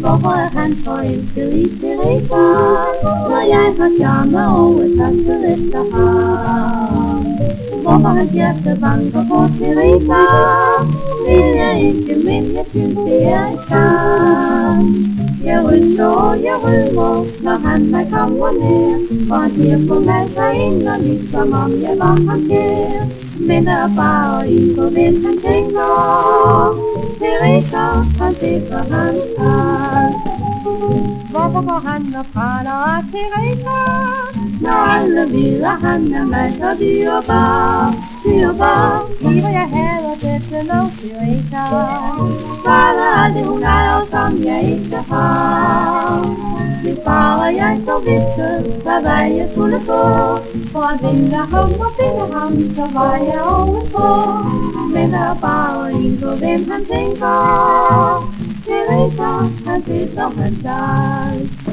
Hvorfor er han forelsket i Teresa, når jeg har charme og er tasket efter ham? Hvorfor hans hjerte banker på Teresa, vil jeg ikke, men jeg synes det er en skam. Jeg ryster og jeg rømmer, når han mig kommer ned, for han siger på mig så inderligt, som om jeg var ham kær. Men der er bare en på hvem han tænker, Teresa, han sikrer han alt. Hvorfor går han og praler af Teresa? Når alle ved, at han er mand og dyrbar, dyrbar. Sig, hvor jeg hader dette navn Teresa. Bare aldrig hun ejer, som jeg ikke har. Min far og jeg så vidste, hvad vej jeg skulle gå, vinna hem och finna han så var jag året på. Men jag bara inte vem han tänker. Teresa, han sitter och han dansar.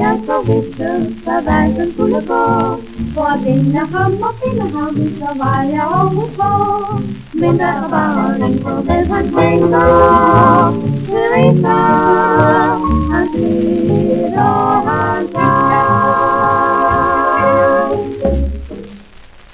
bare jeg så vidste, hvad vejen skulle gå, For at vinde ham og finde ham, så var jeg overfor. men der var bare en på, hvad han tænker.